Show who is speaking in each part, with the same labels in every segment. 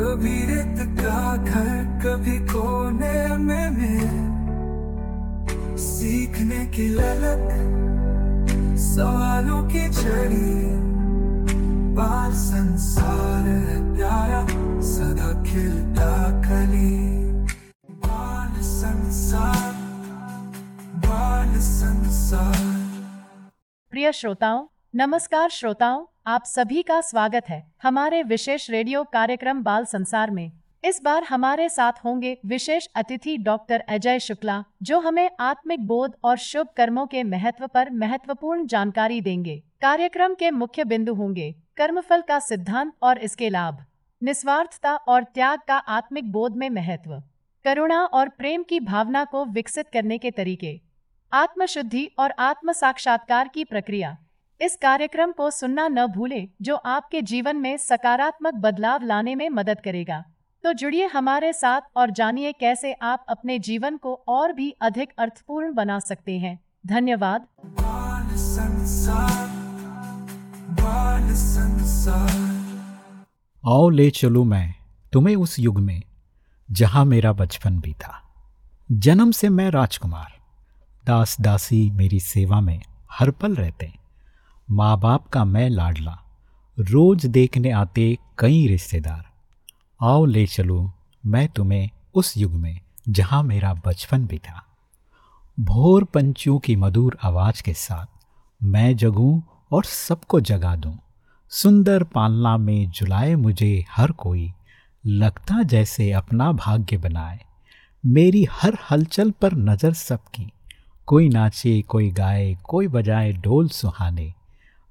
Speaker 1: कभी रेत का घर, कभी कोने में मैं। सीखने की ललक, सवालों की छड़ी बाल संसार प्यारा, सदा खिलता कली बाल संसार बाल संसार।
Speaker 2: प्रिय श्रोताओं, नमस्कार श्रोताओं। आप सभी का स्वागत है हमारे विशेष रेडियो कार्यक्रम बाल संसार में। इस बार हमारे साथ होंगे विशेष अतिथि डॉक्टर अजय शुक्ला, जो हमें आत्मिक बोध और शुभ कर्मों के महत्व पर महत्वपूर्ण जानकारी देंगे। कार्यक्रम के मुख्य बिंदु होंगे कर्मफल का सिद्धांत और इसके लाभ, निस्वार्थता और त्याग का आत्मिक बोध में महत्व, करुणा और प्रेम की भावना को विकसित करने के तरीके, आत्मशुद्धि और आत्म साक्षात्कार की प्रक्रिया। इस कार्यक्रम को सुनना न भूलें जो आपके जीवन में सकारात्मक बदलाव लाने में मदद करेगा। तो जुड़िए हमारे साथ और जानिए कैसे आप अपने जीवन को और भी अधिक अर्थपूर्ण बना सकते हैं। धन्यवाद।
Speaker 1: बाल संसार बाल संसार।
Speaker 3: आओ ले चलूँ मैं तुम्हें उस युग में जहाँ मेरा बचपन भी था जन्म से मैं राजकुमार दास दासी मेरी सेवा में हर पल रहते माँ बाप का मैं लाडला। रोज देखने आते कई रिश्तेदार। आओ ले चलूँ, मैं तुम्हें उस युग में, जहाँ मेरा बचपन भी था। भोर पंछियों की मधुर आवाज़ के साथ, मैं जगूं और सबको जगा दूँ। सुंदर पालना में जुलाए मुझे हर कोई, लगता जैसे अपना भाग्य बनाए। मेरी हर हलचल पर नज़र सबकी। कोई नाचे, कोई गाए, कोई बजाए ढोल सुहाने।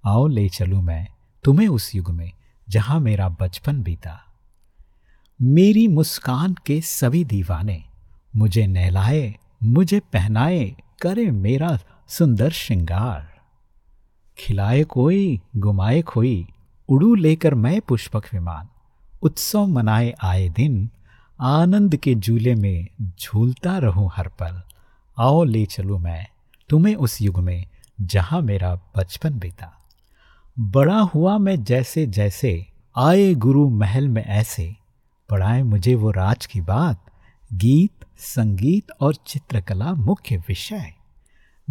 Speaker 3: आओ ले चलूँ मैं तुम्हें उस युग में, जहाँ मेरा बचपन बीता। मेरी मुस्कान के सभी दीवाने मुझे नहलाए, मुझे पहनाए, करे मेरा सुंदर श्रृंगार। खिलाए कोई, गुमाए खोई उड़ू लेकर मैं पुष्पक विमान। उत्सव मनाए आए दिन, आनंद के झूले में झूलता रहूँ हर पल। आओ ले चलूँ मैं तुम्हें उस युग में, जहाँ मेरा बचपन बीता। बड़ा हुआ मैं जैसे जैसे आए गुरु महल में ऐसे, पढ़ाए मुझे वो राज की बात, गीत, संगीत और चित्रकला मुख्य विषय।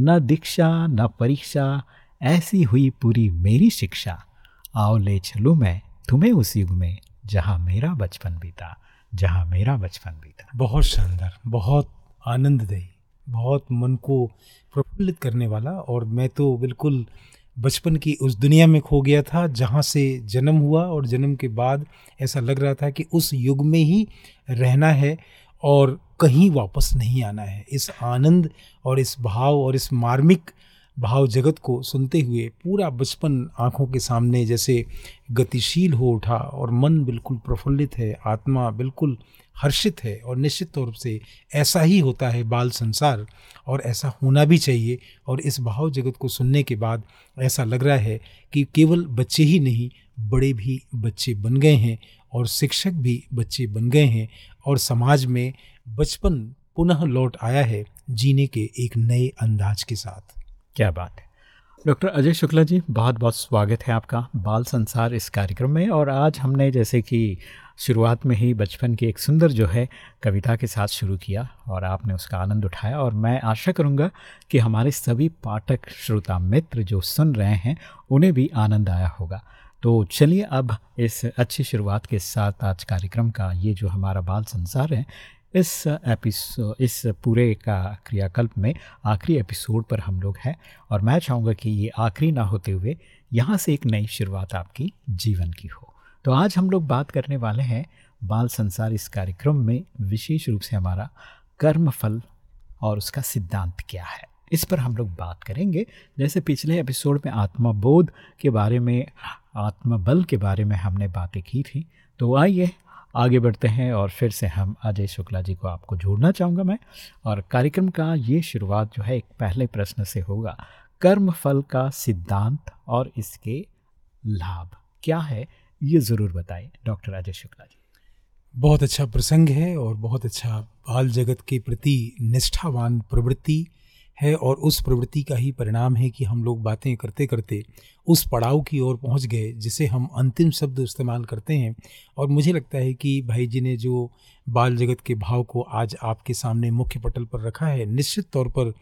Speaker 3: न दीक्षा, न परीक्षा, ऐसी हुई पूरी मेरी शिक्षा। आओ ले चलूँ मैं तुम्हें उस युग में, जहाँ मेरा बचपन बीता, जहाँ मेरा बचपन बीता।
Speaker 4: बहुत शानदार, बहुत आनंददायी बहुत मन को प्रफुल्लित करने वाला और मैं तो बिल्कुल बचपन की उस दुनिया में खो गया था, जहाँ से जन्म हुआ और जन्म के बाद ऐसा लग रहा था कि उस युग में ही रहना है और कहीं वापस नहीं आना है। इस आनंद और इस भाव और इस मार्मिक भाव जगत को सुनते हुए पूरा बचपन आँखों के सामने जैसे गतिशील हो उठा और मन बिल्कुल प्रफुल्लित है, आत्मा बिल्कुल हर्षित है और निश्चित तौर से ऐसा ही होता है बाल संसार और ऐसा होना भी चाहिए और इस भाव जगत को सुनने के बाद ऐसा लग रहा है कि केवल बच्चे ही नहीं, बड़े भी बच्चे बन गए हैं और शिक्षक भी बच्चे बन गए हैं और समाज में बचपन पुनः लौट आया है जीने के एक नए अंदाज के साथ।
Speaker 3: क्या बात है। डॉक्टर अजय शुक्ला जी, बहुत बहुत स्वागत है आपका बाल संसार इस कार्यक्रम में। और आज हमने जैसे कि शुरुआत में ही बचपन की एक सुंदर जो है, कविता के साथ शुरू किया और आपने उसका आनंद उठाया। और मैं आशा करूँगा कि हमारे सभी पाठक श्रोता मित्र जो सुन रहे हैं, उन्हें भी आनंद आया होगा। तो चलिए अब इस अच्छी शुरुआत के साथ आज कार्यक्रम का ये जो हमारा बाल संसार है इस एपिसो, इस पूरे का क्रियाकल्प में आखिरी एपिसोड पर हम लोग हैं और मैं चाहूँगा कि ये आखिरी ना होते हुए यहाँ से एक नई शुरुआत आपकी जीवन की हो। तो आज हम लोग बात करने वाले हैं बाल संसार इस कार्यक्रम में विशेष रूप से हमारा कर्म फल और उसका सिद्धांत क्या है। इस पर हम लोग बात करेंगे। जैसे पिछले एपिसोड में आत्मबोध के बारे में, आत्मबल के बारे में हमने बातें की थी तो आइए आगे बढ़ते हैं और फिर से हम अजय शुक्ला जी को आपको जोड़ना चाहूँगा मैं। और कार्यक्रम का ये शुरुआत जो है, एक पहले प्रश्न से होगा। कर्म फल का सिद्धांत और इसके लाभ क्या है, ये ज़रूर बताएँ डॉक्टर अजय शुक्ला जी।
Speaker 4: बहुत अच्छा प्रसंग है और बहुत अच्छा बाल जगत के प्रति निष्ठावान प्रवृत्ति है और उस प्रवृत्ति का ही परिणाम है कि हम लोग बातें करते करते उस पड़ाव की ओर पहुँच गए, जिसे हम अंतिम शब्द इस्तेमाल करते हैं। और मुझे लगता है कि भाई जी ने जो बाल जगत के भाव को आज आपके सामने मुख्य पटल पर रखा है, निश्चित तौर पर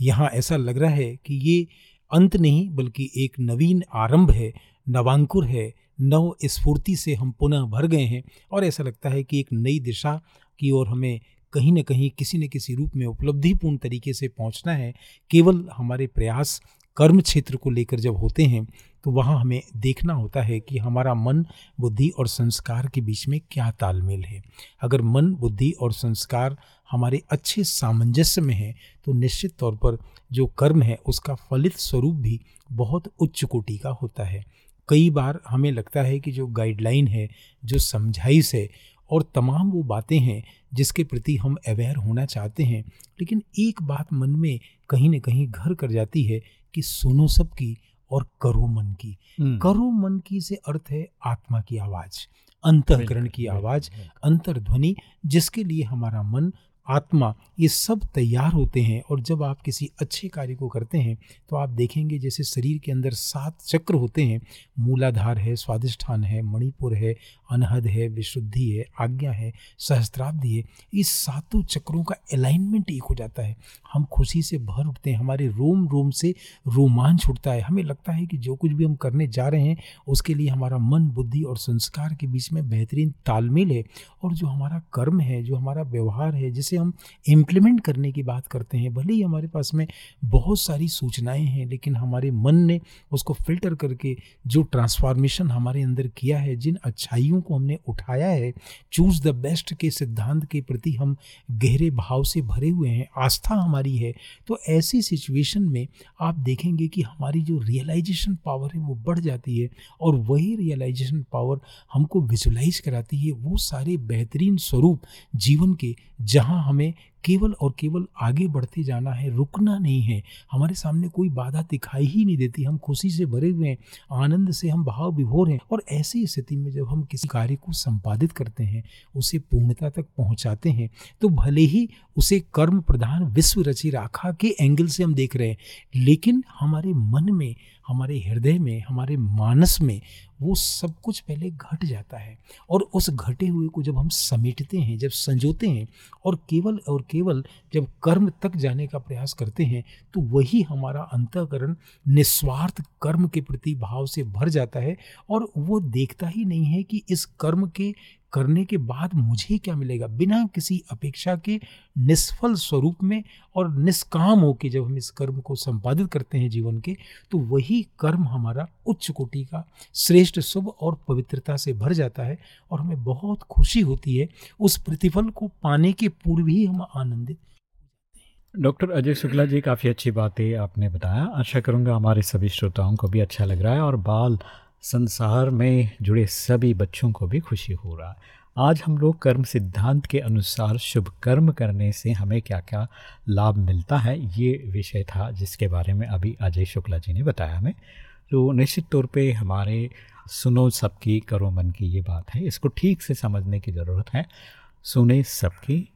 Speaker 4: यहाँ ऐसा लग रहा है कि ये अंत नहीं, बल्कि एक नवीन आरंभ है, नवांकुर है, नव स्फूर्ति से हम पुनः भर गए हैं। और ऐसा लगता है कि एक नई दिशा की ओर हमें कहीं ना कहीं किसी न किसी रूप में उपलब्धिपूर्ण तरीके से पहुँचना है, केवल हमारे प्रयास कर्म क्षेत्र को लेकर जब होते हैं तो वहाँ हमें देखना होता है कि हमारा मन, बुद्धि और संस्कार के बीच में क्या तालमेल है। अगर मन, बुद्धि और संस्कार हमारे अच्छे सामंजस्य में है तो निश्चित तौर पर जो कर्म है, उसका फलित स्वरूप भी बहुत उच्च कोटि का होता है। कई बार हमें लगता है कि जो गाइडलाइन है, जो समझाइश है और तमाम वो बातें हैं जिसके प्रति हम अवेयर होना चाहते हैं। लेकिन एक बात मन में कहीं ना कहीं घर कर जाती है कि सुनो सबकी और करो मन की। हम्म। करो मन की से अर्थ है आत्मा की आवाज़ अंतकरण की आवाज़ अंतर्ध्वनि जिसके लिए हमारा मन आत्मा ये सब तैयार होते हैं। और जब आप किसी अच्छे कार्य को करते हैं तो आप देखेंगे जैसे शरीर के अंदर सात चक्र होते हैं। मूलाधार है स्वादिष्ठान है मणिपुर है अनहद है, विशुद्धि है, आज्ञा है, सहस्त्राब्दी है, इस सातों चक्रों का अलाइनमेंट एक हो जाता है। हम खुशी से भर उठते हैं, हमारे रोम रोम से रोमांच उठता है। हमें लगता है कि जो कुछ भी हम करने जा रहे हैं, उसके लिए हमारा मन, बुद्धि और संस्कार के बीच में बेहतरीन तालमेल है और जो हमारा कर्म है, जो हमारा व्यवहार है, जिसे हम इम्प्लीमेंट करने की बात करते हैं, भले ही हमारे पास में बहुत सारी सूचनाएँ हैं, लेकिन हमारे मन ने उसको फ़िल्टर करके जो ट्रांसफॉर्मेशन हमारे अंदर किया है, जिन अच्छाइयों को हमने उठाया है। चूज़ द बेस्ट के सिद्धांत के प्रति हम गहरे भाव से भरे हुए हैं। आस्था हमारी है। तो ऐसी सिचुएशन में आप देखेंगे कि हमारी जो रियलाइजेशन पावर है वो बढ़ जाती है और वही रियलाइजेशन पावर हमको विजुलाइज कराती है। वो सारे बेहतरीन स्वरूप जीवन के जहाँ हमें केवल और केवल आगे बढ़ते जाना है, रुकना नहीं है। हमारे सामने कोई बाधा दिखाई ही नहीं देती। हम खुशी से भरे हुए हैं, आनंद से हम भाव विभोर हैं और ऐसी स्थिति में जब हम किसी कार्य को संपादित करते हैं, उसे पूर्णता तक पहुंचाते हैं तो भले ही उसे कर्म प्रधान विश्व रची राखा के एंगल से हम देख रहे हैं, लेकिन हमारे मन में हमारे हृदय में, हमारे मानस में वो सब कुछ पहले घट जाता है। और उस घटे हुए को जब हम समेटते हैं, जब संजोते हैं और केवल और केवल जब कर्म तक जाने का प्रयास करते हैं तो वही हमारा अंतकरण निस्वार्थ कर्म के प्रति भाव से भर जाता है। और वो देखता ही नहीं है कि इस कर्म के करने के बाद मुझे क्या मिलेगा? बिना किसी अपेक्षा के निष्फल स्वरूप में और निष्काम होकर जब हम इस कर्म को संपादित करते हैं जीवन के तो वही कर्म हमारा उच्च कोटि का श्रेष्ठ, शुभ और पवित्रता से भर जाता है और हमें बहुत खुशी होती है। उस प्रतिफल को पाने के पूर्व ही हम आनंदित
Speaker 3: डॉक्टर अजय शुक्ला जी, काफ़ी अच्छी बातें आपने बताया। आशा करूँगा हमारे सभी श्रोताओं को भी अच्छा लग रहा है और बाल संसार में जुड़े सभी बच्चों को भी खुशी हो रहा आज हम लोग कर्म सिद्धांत के अनुसार शुभ कर्म करने से हमें क्या क्या लाभ मिलता है, ये विषय था जिसके बारे में अभी अजय शुक्ला जी ने बताया हमें। तो निश्चित तौर पे हमारे सुनो सबकी, करो मन की ये बात है। इसको ठीक से समझने की ज़रूरत है। सुने सबकी,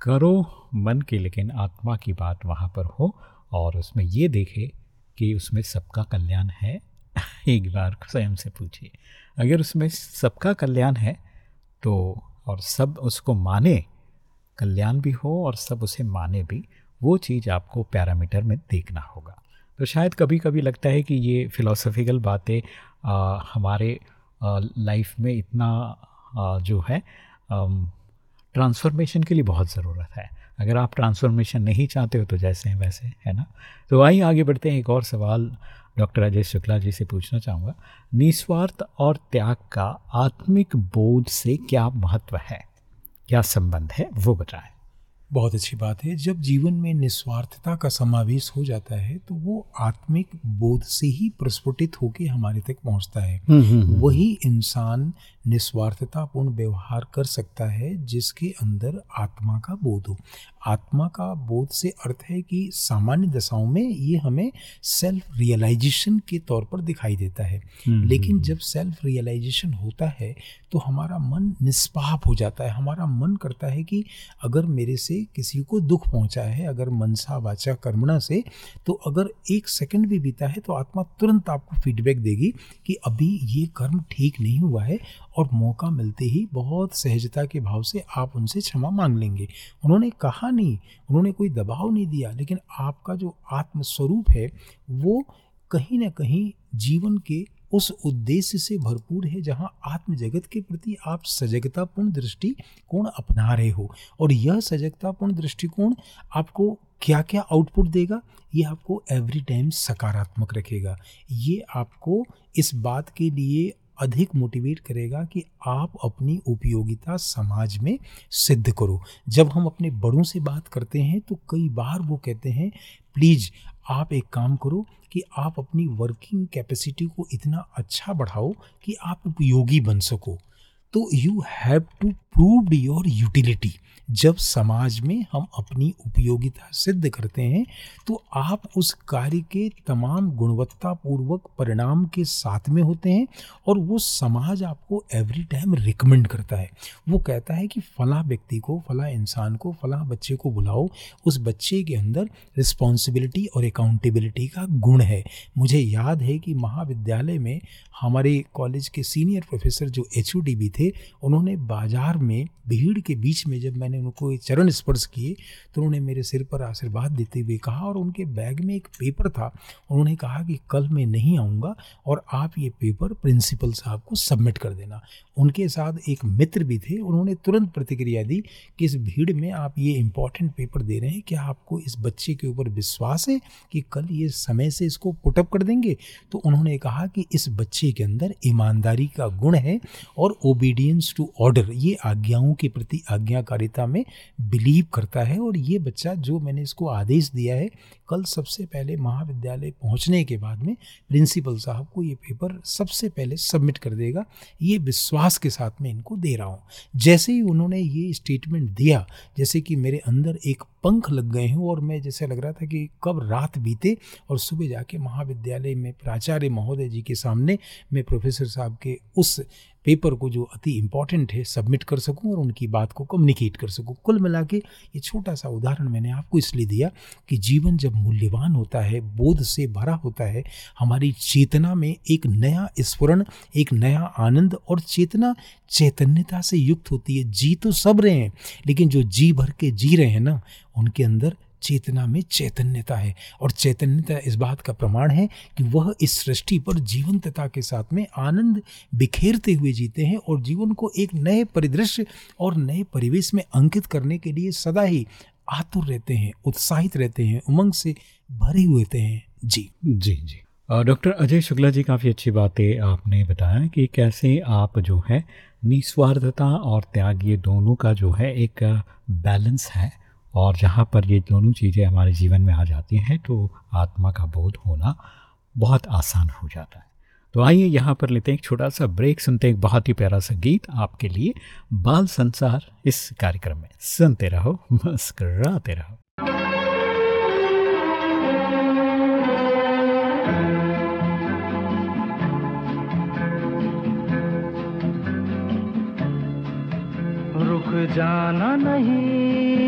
Speaker 3: करो मन की, लेकिन आत्मा की बात वहाँ पर हो और उसमें ये देखे कि उसमें सबका कल्याण है। एक बार स्वयं से पूछिए। अगर उसमें सबका कल्याण है तो और सब उसको माने कल्याण भी हो और सब उसे माने भी वो चीज़ आपको पैरामीटर में देखना होगा। तो शायद कभी कभी लगता है कि ये फ़िलोसफिकल बातें हमारे लाइफ में इतना आ, जो है ट्रांसफॉर्मेशन के लिए बहुत ज़रूरत है। अगर आप ट्रांसफॉर्मेशन नहीं चाहते हो तो जैसे हैं वैसे है ना? तो आइए आगे बढ़ते हैं एक और सवाल डॉक्टर अजय शुक्ला जी से पूछना चाहूँगा, निस्वार्थ और त्याग का आत्मिक बोध से क्या महत्व है? क्या संबंध है? वो बताएँ।
Speaker 4: बहुत अच्छी बात है। जब जीवन में निस्वार्थता का समावेश हो जाता है तो वो आत्मिक बोध से ही प्रस्फुटित होकर हमारे तक पहुँचता है। वही इंसान निस्वार्थतापूर्ण व्यवहार कर सकता है जिसके अंदर आत्मा का बोध हो। आत्मा का बोध से अर्थ है कि सामान्य दशाओं में ये हमें सेल्फ रियलाइजेशन के तौर पर दिखाई देता है। लेकिन जब सेल्फ रियलाइजेशन होता है तो हमारा मन निष्पाप हो जाता है। हमारा मन करता है कि अगर मेरे से किसी को दुख पहुँचा है, अगर मनसा वाचा कर्मणा से तो अगर एक सेकंड भी बीता है तो आत्मा तुरंत आपको फीडबैक देगी कि अभी ये कर्म ठीक नहीं हुआ है और मौका मिलते ही बहुत सहजता के भाव से आप उनसे क्षमा मांग लेंगे। उन्होंने कहा नहीं, उन्होंने कोई दबाव नहीं दिया, लेकिन आपका जो आत्मस्वरूप है, वो कहीं ना कहीं जीवन के उस उद्देश्य से भरपूर है जहाँ आत्म जगत के प्रति आप सजगतापूर्ण दृष्टिकोण अपना रहे हो। और यह सजगतापूर्ण दृष्टिकोण आपको क्या क्या आउटपुट देगा? ये आपको एवरी टाइम सकारात्मक रखेगा। ये आपको इस बात के लिए अधिक मोटिवेट करेगा कि आप अपनी उपयोगिता समाज में सिद्ध करो। जब हम अपने बड़ों से बात करते हैं तो कई बार वो कहते हैं प्लीज़ आप एक काम करो कि आप अपनी वर्किंग कैपेसिटी को इतना अच्छा बढ़ाओ कि आप उपयोगी बन सको। तो you have to prove your utility जब समाज में हम अपनी उपयोगिता सिद्ध करते हैं तो आप उस कार्य के तमाम गुणवत्तापूर्वक परिणाम के साथ में होते हैं और वो समाज आपको एवरी टाइम रिकमेंड करता है। वो कहता है कि फला व्यक्ति को, फला इंसान को, फला बच्चे को बुलाओ। उस बच्चे के अंदर रिस्पॉन्सिबिलिटी और अकाउंटेबिलिटी का गुण है। मुझे याद है कि महाविद्यालय में हमारे कॉलेज के सीनियर प्रोफेसर जो एच भी थे, उन्होंने बाज़ार में भीड़ के बीच में जब मैंने उनको चरण स्पर्श किए तो उन्होंने मेरे सिर पर आशीर्वाद देते हुए कहा और उनके बैग में एक पेपर था। उन्होंने कहा कि कल मैं नहीं आऊँगा और आप ये पेपर प्रिंसिपल साहब को सबमिट कर देना। उनके साथ एक मित्र भी थे, उन्होंने तुरंत प्रतिक्रिया दी कि इस भीड़ में आप ये इंपॉर्टेंट पेपर दे रहे हैं, क्या आपको इस बच्चे के ऊपर विश्वास है कि कल ये समय से इसको पुटअप कर देंगे? तो उन्होंने कहा कि इस बच्चे के अंदर ईमानदारी का गुण है और ओबीडियंस टू ऑर्डर ये आज्ञाओं के प्रति आज्ञाकारिता में बिलीव करता है और ये बच्चा जो मैंने इसको आदेश दिया है कल सबसे पहले महाविद्यालय पहुँचने के बाद में प्रिंसिपल साहब को ये पेपर सबसे पहले सबमिट कर देगा। ये विश्वास के साथ में इनको दे रहा हूँ। जैसे ही उन्होंने ये स्टेटमेंट दिया, जैसे कि मेरे अंदर एक पंख लग गए हैं और मैं जैसे लग रहा था कि कब रात बीते और सुबह जाके महाविद्यालय में प्राचार्य महोदय जी के सामने मैं प्रोफेसर साहब के उस पेपर को जो अति इंपॉर्टेंट है सबमिट कर सकूँ और उनकी बात को कम्युनिकेट कर सकूँ। कुल मिला के ये छोटा सा उदाहरण मैंने आपको इसलिए दिया कि जीवन जब मूल्यवान होता है, बोध से भरा होता है, हमारी चेतना में एक नया स्फुरन, एक नया आनंद और चेतना चैतन्यता से युक्त होती है। जी तो सब रहे हैं, लेकिन जो जी भर के जी रहे हैं ना, उनके अंदर चेतना में चैतन्यता है। और चैतन्यता इस बात का प्रमाण है कि वह इस सृष्टि पर जीवंतता के साथ में आनंद बिखेरते हुए जीते हैं और जीवन को एक नए परिदृश्य और नए परिवेश में अंकित करने के लिए सदा ही आतुर रहते हैं, उत्साहित रहते हैं, उमंग से भरे हुए हैं। जी।
Speaker 3: जी जी। डॉक्टर अजय शुक्ला जी, काफ़ी अच्छी बातें आपने बताया कि कैसे आप जो है, निस्वार्थता और त्याग, ये दोनों का जो है एक बैलेंस है। और जहाँ पर ये दोनों चीज़ें हमारे जीवन में आ जाती हैं तो आत्मा का बोध होना बहुत आसान हो जाता है। तो आइए यहाँ पर लेते हैं एक छोटा सा ब्रेक, सुनते हैं एक बहुत ही प्यारा सा गीत आपके लिए बाल संसार इस कार्यक्रम में। सुनते रहो, मुस्कराते रहो।
Speaker 1: रुक जाना नहीं।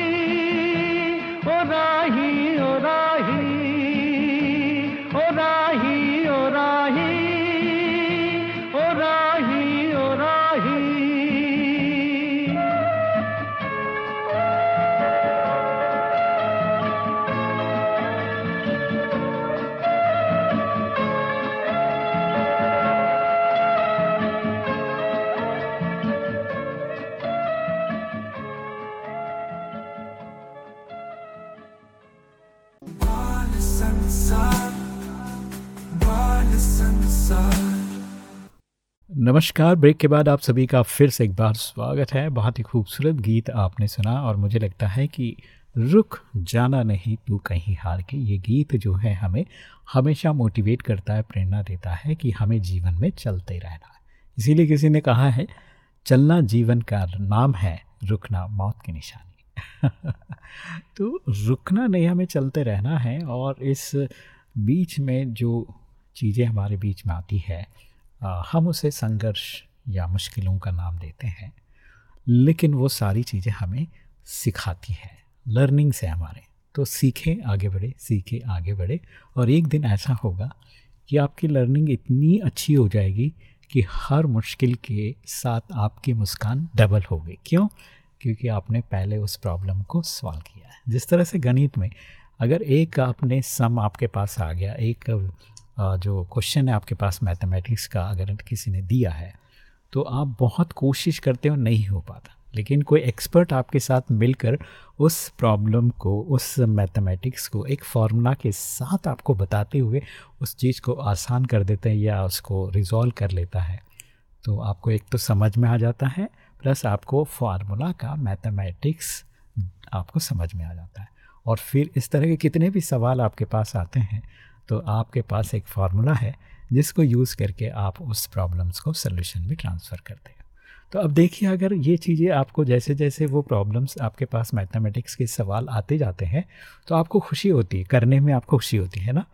Speaker 3: नमस्कार। ब्रेक के बाद आप सभी का फिर से एक बार स्वागत है। बहुत ही खूबसूरत गीत आपने सुना और मुझे लगता है कि रुक जाना नहीं, तू कहीं हार के। ये गीत जो है हमें हमेशा मोटिवेट करता है, प्रेरणा देता है कि हमें जीवन में चलते रहना इसीलिए किसी ने कहा है, चलना जीवन का नाम है, रुकना मौत की निशानी। तो रुकना नहीं, हमें चलते रहना है और इस बीच में जो चीज़ें हमारे बीच में आती है हम उसे संघर्ष या मुश्किलों का नाम देते हैं, लेकिन वो सारी चीज़ें हमें सिखाती है लर्निंग से हमारे। तो सीखें, आगे बढ़े, सीखें, आगे बढ़े, और एक दिन ऐसा होगा कि आपकी लर्निंग इतनी अच्छी हो जाएगी कि हर मुश्किल के साथ आपकी मुस्कान डबल होगी क्यों? क्योंकि आपने पहले उस प्रॉब्लम को सॉल्व किया है। जिस तरह से गणित में अगर एक आपने सम आपके पास आ गया, एक जो क्वेश्चन है आपके पास मैथमेटिक्स का, अगर किसी ने दिया है तो आप बहुत कोशिश करते हो नहीं हो पाता। लेकिन कोई एक्सपर्ट आपके साथ मिलकर उस प्रॉब्लम को, उस मैथमेटिक्स को, एक फार्मूला के साथ आपको बताते हुए उस चीज़ को आसान कर देते हैं या उसको रिजॉल्व कर लेता है तो आपको एक तो समझ में आ जाता है प्लस आपको फार्मूला का मैथमेटिक्स आपको समझ में आ जाता है। और फिर इस तरह के कितने भी सवाल आपके पास आते हैं तो आपके पास एक फार्मूला है, जिसको यूज़ करके आप उस प्रॉब्लम्स को सोल्यूशन में ट्रांसफ़र करते हैं। तो अब देखिए, अगर ये चीज़ें आपको जैसे जैसे वो प्रॉब्लम्स आपके पास मैथमेटिक्स के सवाल आते जाते हैं तो आपको खुशी होती है, करने में आपको खुशी होती है ना?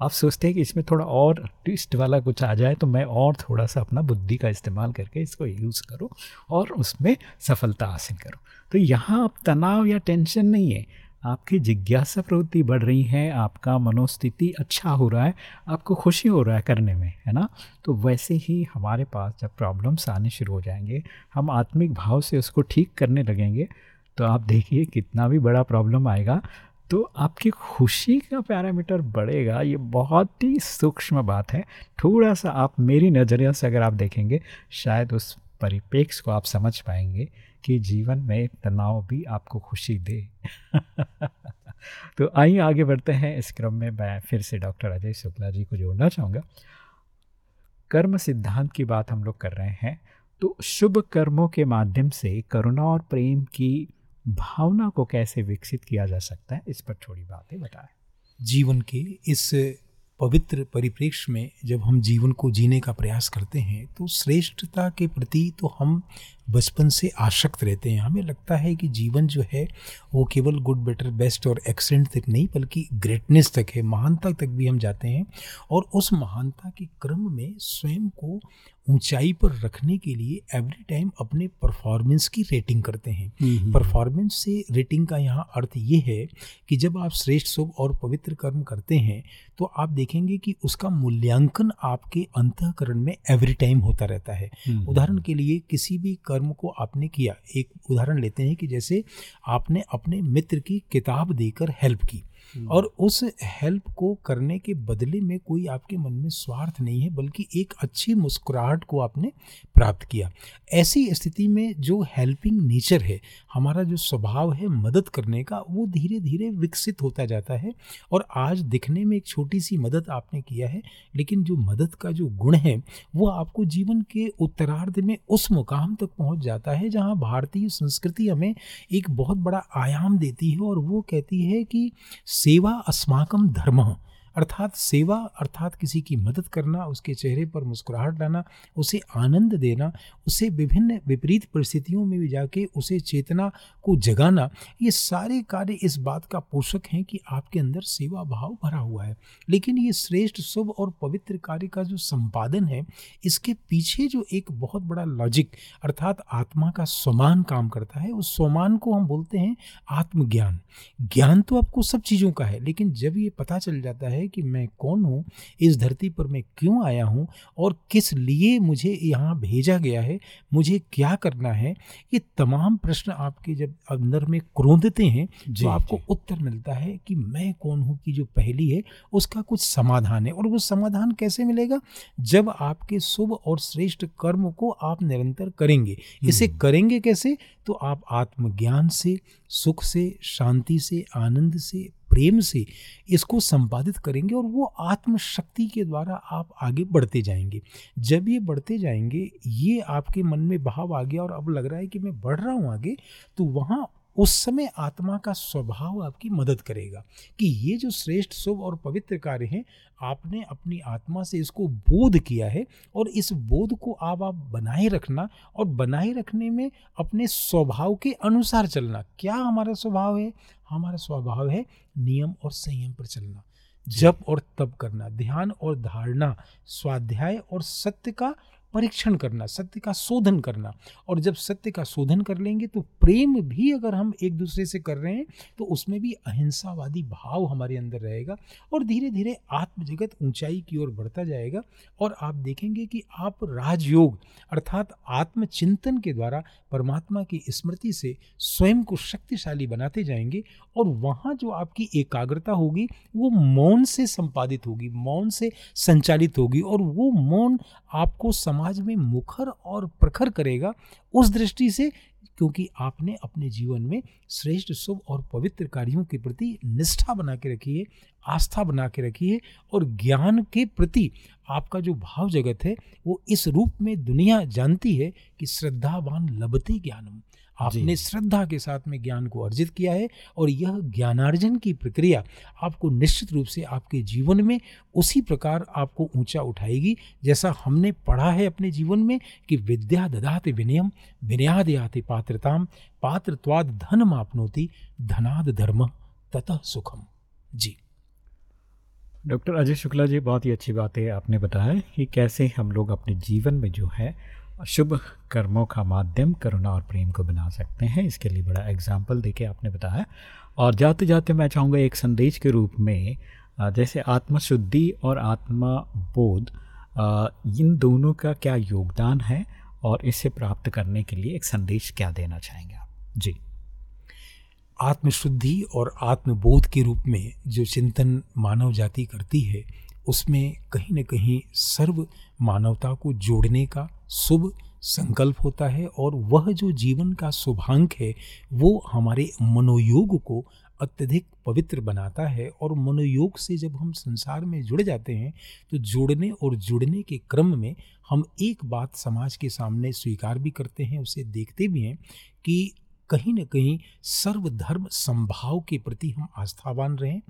Speaker 3: आप सोचते हैं कि इसमें थोड़ा और ट्विस्ट वाला कुछ आ जाए तो मैं और थोड़ा सा अपना बुद्धि का इस्तेमाल करके इसको यूज़ करूँ और उसमें सफलता हासिल करूँ। तो यहाँ अब तनाव या टेंशन नहीं है आपकी जिज्ञासा प्रवृत्ति बढ़ रही है, आपका मनोस्थिति अच्छा हो रहा है, आपको खुशी हो रहा है करने में, है ना? तो वैसे ही हमारे पास जब प्रॉब्लम्स आने शुरू हो जाएँगे, हम आत्मिक भाव से उसको ठीक करने लगेंगे तो आप देखिए कितना भी बड़ा प्रॉब्लम आएगा तो आपकी खुशी का पैरामीटर बढ़ेगा, ये बहुत ही सूक्ष्म बात है। थोड़ा सा आप मेरी नज़रिया से अगर आप देखेंगे, शायद उस परिप्रेक्ष्य को आप समझ पाएँगे। कि जीवन में तनाव भी आपको खुशी दे। तो आइए आगे बढ़ते हैं। इस क्रम में मैं फिर से डॉक्टर अजय शुक्ला जी को जोड़ना चाहूँगा। कर्म सिद्धांत की बात हम लोग कर रहे हैं। तो शुभ कर्मों के माध्यम से करुणा और प्रेम की भावना को कैसे विकसित किया जा सकता है, इस पर थोड़ी बातें बताएँ।
Speaker 4: जीवन के इस पवित्र परिप्रेक्ष्य में जब हम जीवन को जीने का प्रयास करते हैं तो श्रेष्ठता के प्रति तो हम बचपन से आशक्त रहते हैं। हमें लगता है कि जीवन जो है, वो केवल गुड, बेटर, बेस्ट और एक्सेलेंट तक नहीं, बल्कि ग्रेटनेस तक है, महानता तक भी हम जाते हैं। और उस महानता के क्रम में स्वयं को ऊंचाई पर रखने के लिए एवरी टाइम अपने परफॉर्मेंस की रेटिंग करते हैं। परफॉर्मेंस से रेटिंग का यहाँ अर्थ ये है कि जब आप श्रेष्ठ शुभ और पवित्र कर्म करते हैं तो आप देखेंगे कि उसका मूल्यांकन आपके अंतकरण में एवरी टाइम होता रहता है। उदाहरण के लिए किसी भी कर्म को आपने किया एक उदाहरण लेते हैं कि जैसे आपने अपने मित्र की किताब देकर हेल्प की। और उस हेल्प को करने के बदले में कोई आपके मन में स्वार्थ नहीं है, बल्कि एक अच्छी मुस्कुराहट को आपने प्राप्त किया। ऐसी स्थिति में जो हेल्पिंग नेचर है, हमारा जो स्वभाव है मदद करने का, वो धीरे धीरे विकसित होता जाता है। और आज दिखने में एक छोटी सी मदद आपने किया है, लेकिन जो मदद का जो गुण है, वो आपको जीवन के उत्तरार्ध में उस मुकाम तक पहुँच जाता है, जहाँ भारतीय संस्कृति हमें एक बहुत बड़ा आयाम देती है और वो कहती है कि सेवा अस्माकम धर्म। अर्थात सेवा, अर्थात किसी की मदद करना, उसके चेहरे पर मुस्कुराहट लाना, उसे आनंद देना, उसे विभिन्न विपरीत परिस्थितियों में भी जाके उसे चेतना को जगाना, ये सारे कार्य इस बात का पोषक हैं कि आपके अंदर सेवा भाव भरा हुआ है। लेकिन ये श्रेष्ठ, शुभ और पवित्र कार्य का जो संपादन है, इसके पीछे जो एक बहुत बड़ा लॉजिक अर्थात आत्मा का समान काम करता है, उस समान को हम बोलते हैं आत्मज्ञान। ज्ञान तो आपको सब चीज़ों का है, लेकिन जब ये पता चल जाता है कि मैं कौन हूँ? इस धरती पर मैं क्यों आया हूँ? और किस लिए मुझे यहाँ भेजा गया है? मुझे क्या करना है? ये तमाम प्रश्न आपके जब अंदर में क्रोधते हैं
Speaker 3: जी,
Speaker 4: तो आपको। उत्तर मिलता है कि मैं कौन हूँ की जो पहली है उसका कुछ समाधान है। और वो समाधान कैसे मिलेगा? जब आपके शुभ और श्रेष्ठ कर्म को आप निरंतर करेंगे। इसे
Speaker 3: हम्म।
Speaker 4: करेंगे कैसे? तो आप आत्मज्ञान से सुख से शांति से आनंद से प्रेम से इसको संपादित करेंगे और वो आत्मशक्ति के द्वारा आप आगे बढ़ते जाएँगे। जब ये बढ़ते जाएँगे, ये आपके मन में भाव आ गया और अब लग रहा है कि मैं बढ़ रहा हूँ आगे तो वहाँ उस समय आत्मा का स्वभाव आपकी मदद करेगा कि ये जो श्रेष्ठ, शुभ और पवित्र कार्य हैं, आपने अपनी आत्मा से इसको बोध किया है और इस बोध को आप आप बनाए रखना और बनाए रखने में अपने स्वभाव के अनुसार चलना। क्या हमारा स्वभाव है? हमारा स्वभाव है नियम और संयम पर चलना, जप और तप करना, ध्यान और धारणा, स्वाध्याय और सत्य का परीक्षण करना, सत्य का शोधन करना। और जब सत्य का शोधन कर लेंगे तो प्रेम भी अगर हम एक दूसरे से कर रहे हैं तो उसमें भी अहिंसावादी भाव हमारे अंदर रहेगा और धीरे धीरे आत्म जगत ऊंचाई की ओर बढ़ता जाएगा। और आप देखेंगे कि आप राजयोग अर्थात आत्मचिंतन के द्वारा परमात्मा की स्मृति से स्वयं को शक्तिशाली बनाते जाएँगे और वहाँ जो आपकी एकाग्रता होगी, वो मौन से संपादित होगी, मौन से संचालित होगी और वो मौन आपको समाज में मुखर और प्रखर करेगा उस दृष्टि से, क्योंकि आपने अपने जीवन में श्रेष्ठ, शुभ और पवित्र कार्यों के प्रति निष्ठा बना के रखी है, आस्था बना के रखी है और ज्ञान के प्रति आपका जो भाव जगत है, वो इस रूप में दुनिया जानती है कि श्रद्धावान लभते ज्ञानम। आपने श्रद्धा के साथ में ज्ञान को अर्जित किया है और यह ज्ञानार्जन की प्रक्रिया आपको निश्चित रूप से आपके जीवन में उसी प्रकार आपको ऊँचा उठाएगी। जैसा हमने पढ़ा है अपने जीवन में कि विद्या ददाते विनयम विनयाद याति पात्रताम पात्रत्वाद धन मापनोति धनाद धर्म ततः सुखम। जी।
Speaker 3: डॉक्टर अजय शुक्ला जी बहुत ही अच्छी बात है आपने बताया कि कैसे हम लोग अपने जीवन में जो है शुभ कर्मों का माध्यम करुणा और प्रेम को बना सकते हैं। इसके लिए बड़ा एग्ज़ाम्पल देके आपने बताया। और जाते जाते मैं चाहूँगा एक संदेश के रूप में जैसे आत्मशुद्धि और आत्मा बोध इन दोनों का क्या योगदान है और इसे प्राप्त करने के लिए एक संदेश क्या देना चाहेंगे आप? जी।
Speaker 4: आत्मशुद्धि और आत्मबोध के रूप में जो चिंतन मानव जाति करती है, उसमें कहीं ना कहीं सर्व मानवता को जोड़ने का शुभ संकल्प होता है और वह जो जीवन का शुभांक है, वो हमारे मनोयोग को अत्यधिक पवित्र बनाता है और मनोयोग से जब हम संसार में जुड़ जाते हैं तो जुड़ने और जुड़ने के क्रम में हम एक बात समाज के सामने स्वीकार भी करते हैं, उसे देखते भी हैं कि कहीं न कहीं सर्वधर्म संभाव के प्रति हम आस्थावान रहें,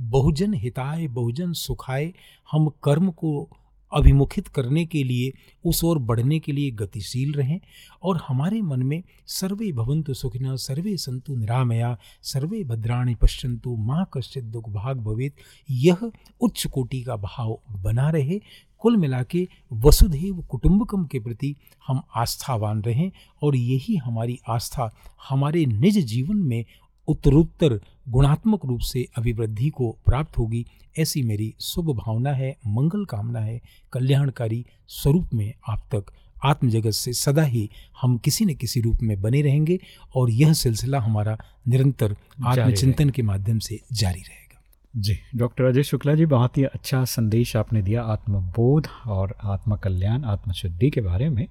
Speaker 4: बहुजन हिताय, बहुजन सुखाय, हम कर्म को अभिमुखित करने के लिए, उस ओर बढ़ने के लिए गतिशील रहें और हमारे मन में, सर्वे भवन्तु सुखिनः सर्वे संतु निरामया, सर्वे भद्राणी पश्यंतु माँ कश्चित दुख भाग भवेत, यह उच्च कोटि का भाव बना रहे। कुल मिला के वसुधैव कुटुंबकम के प्रति हम आस्थावान रहें और यही हमारी आस्था हमारे निज जीवन में उत्तरोत्तर गुणात्मक रूप से अभिवृद्धि को प्राप्त होगी ऐसी मेरी शुभ भावना है मंगल कामना है कल्याणकारी स्वरूप में आप तक आत्म जगत से सदा ही हम किसी न किसी रूप में बने रहेंगे और यह सिलसिला हमारा निरंतर आत्मचिंतन के माध्यम से जारी रहेगा।
Speaker 3: जी डॉक्टर अजय शुक्ला जी बहुत ही अच्छा संदेश आपने दिया आत्मबोध और आत्मकल्याण आत्मशुद्धि के बारे में।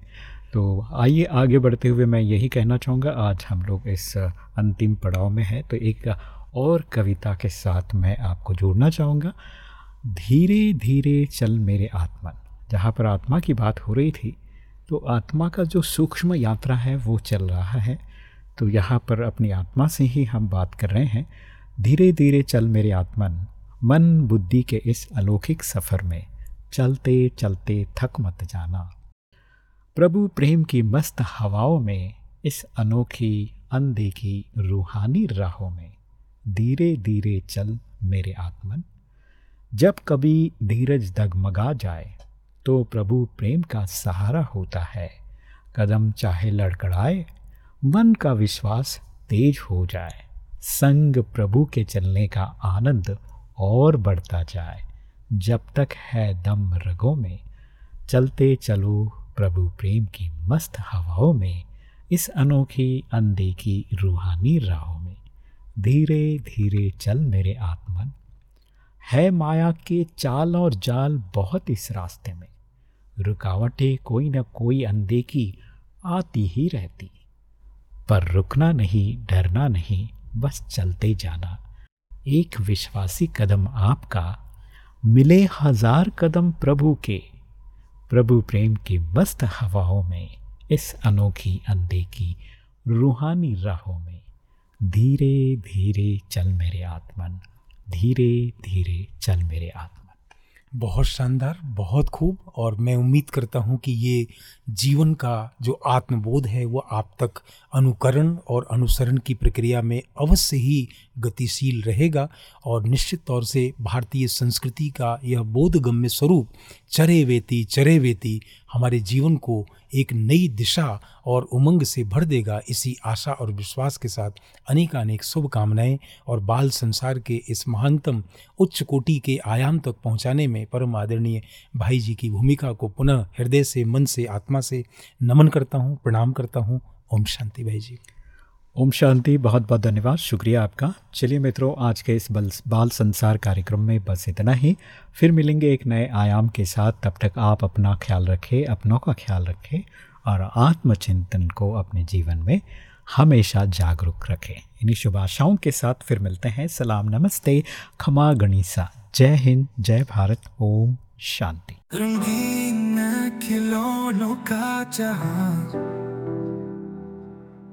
Speaker 3: तो आइए आगे बढ़ते हुए मैं यही कहना चाहूँगा आज हम लोग इस अंतिम पड़ाव में हैं। तो एक और कविता के साथ मैं आपको जोड़ना चाहूँगा। धीरे धीरे चल मेरे आत्मन जहाँ पर आत्मा की बात हो रही थी तो आत्मा का जो सूक्ष्म यात्रा है, वो चल रहा है। तो यहाँ पर अपनी आत्मा से ही हम बात कर रहे हैं। धीरे धीरे चल मेरे आत्मन मन बुद्धि के इस अलौकिक सफ़र में चलते चलते थक मत जाना। प्रभु प्रेम की मस्त हवाओं में, इस अनोखी, अनदेखी, रूहानी राहों में। धीरे धीरे चल मेरे आत्मन जब कभी धीरज दगमगा जाए तो प्रभु प्रेम का सहारा होता है। कदम चाहे लड़खड़ाए, मन का विश्वास तेज हो जाए। संग प्रभु के चलने का आनंद और बढ़ता जाए। जब तक है दम रगों में, चलते चलो प्रभु प्रेम की मस्त हवाओं में, इस अनोखी अनदेखी रूहानी राहों में। धीरे धीरे चल मेरे आत्मन। है माया के चाल और जाल बहुत इस रास्ते में। रुकावटें कोई न कोई अनदेखी आती ही रहती। पर रुकना नहीं, डरना नहीं, बस चलते जाना। एक विश्वासी कदम आपका, मिले हज़ार कदम प्रभु के। प्रभु प्रेम की मस्त हवाओं में, इस अनोखी अनदेखी रूहानी राहों में। धीरे धीरे चल मेरे आत्मन, धीरे धीरे चल मेरे आत्मन।
Speaker 4: बहुत शानदार, बहुत खूब और मैं उम्मीद करता हूँ कि ये जीवन का जो आत्मबोध है वो आप तक अनुकरण और अनुसरण की प्रक्रिया में अवश्य ही गतिशील रहेगा और निश्चित तौर से भारतीय संस्कृति का यह बोधगम्य स्वरूप, चरे वेती चरे वेती, हमारे जीवन को एक नई दिशा और उमंग से भर देगा इसी आशा और विश्वास के साथ अनेकानेक अनेक शुभकामनाएँ और बाल संसार के इस महानतम उच्च कोटि के आयाम तक पहुँचाने में परम आदरणीय भाई जी की भूमिका को पुनः हृदय से, मन से, आत्मा से नमन करता हूँ, प्रणाम करता हूँ। ओम शांति भाई जी
Speaker 3: ओम शांति, बहुत बहुत धन्यवाद। शुक्रिया आपका। चलिए मित्रों, आज के इस बल बाल संसार कार्यक्रम में बस इतना ही। फिर मिलेंगे एक नए आयाम के साथ। तब तक आप अपना ख्याल रखें, अपनों का ख्याल रखें और आत्मचिंतन को अपने जीवन में हमेशा जागरूक रखें। इन्हीं शुभ आशाओं के साथ फिर मिलते हैं। सलाम, नमस्ते। खमा गणिसा। जय हिंद, जय भारत। ओम शांति।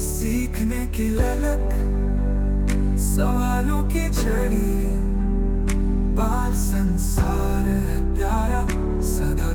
Speaker 1: सीखने की ललक सवालों की छड़ी बाल संसार है प्यारा सदा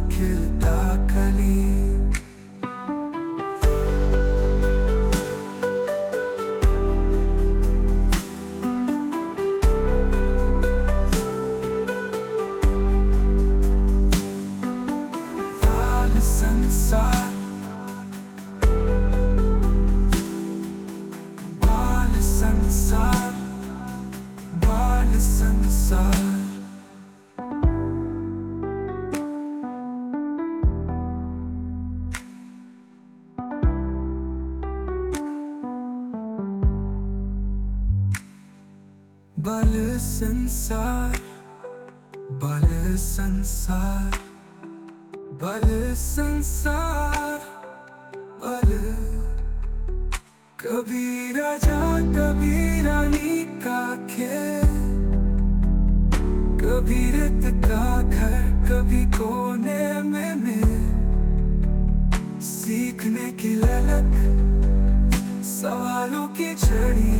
Speaker 1: का घर कभी कोने में मिल सीखने की ललक, सवालों की छड़ी,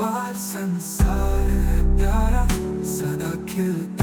Speaker 1: बाल संसार प्यारा, सदा खिलता